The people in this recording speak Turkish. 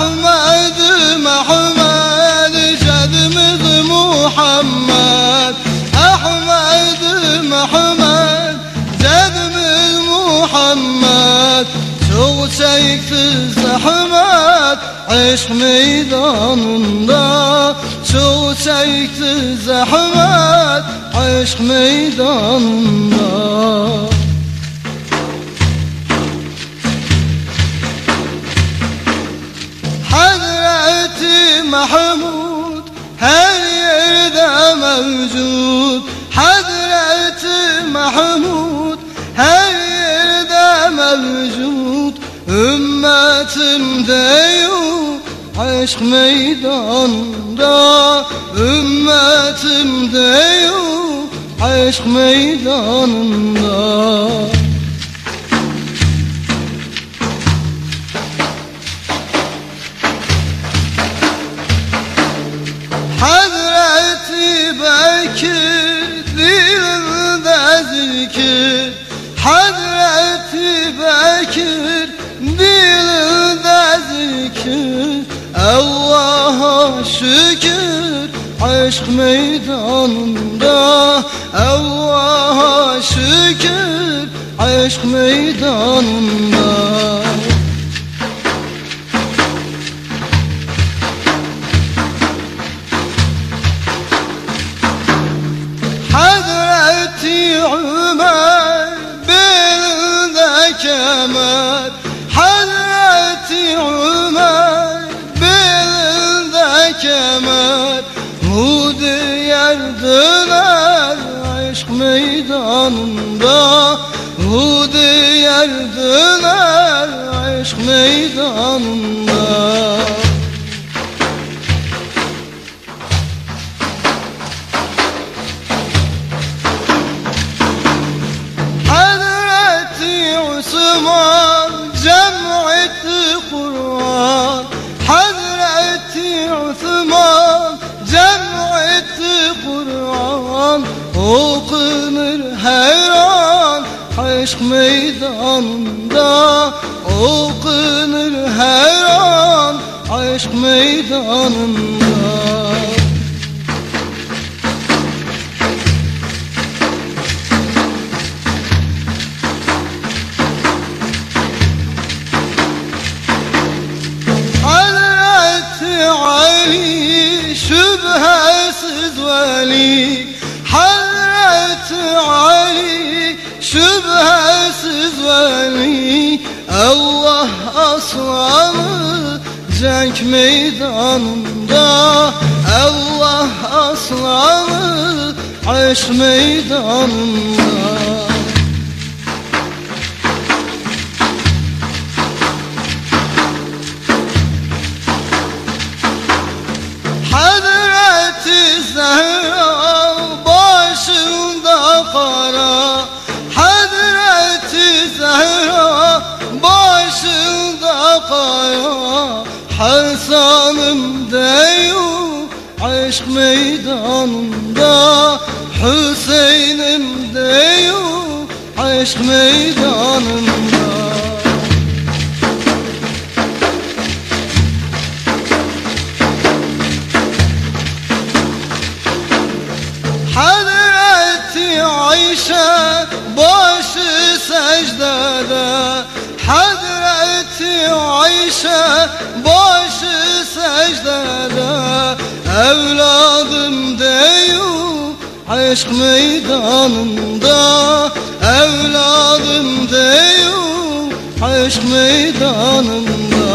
Ahmed Mehmed Cedimiz Muhammed. Ahmed Mehmed Cedimiz Muhammed. Çok çekti zahmet Aşk meydanında. Çok çekti zahmet Aşk meydanında mevcut. Hazreti Mahmud her yerde mevcut. Ümmetimde yok aşk meydanında Ümmetimde yok aşk meydanında Bekir dilinde zikir Hazreti Bekir dilinde zikir. Allah'a şükür aşk meydanında. Allah'a şükür aşk meydanında Bu diğer döner aşk meydanında. Bu diğer döner aşk meydanında Okunur her an aşk meydanında. Okunur her an aşk meydanında aslanı cenk meydanında Allah aslanı aşk meydanında. Hazreti Zehra başında kara kara Hasan'ım deyum aşk meydanında Hüseyin'im deyum aşk meydanında Ayşe başı secdede Evladım deyum aşk meydanında. Evladım deyum aşk meydanında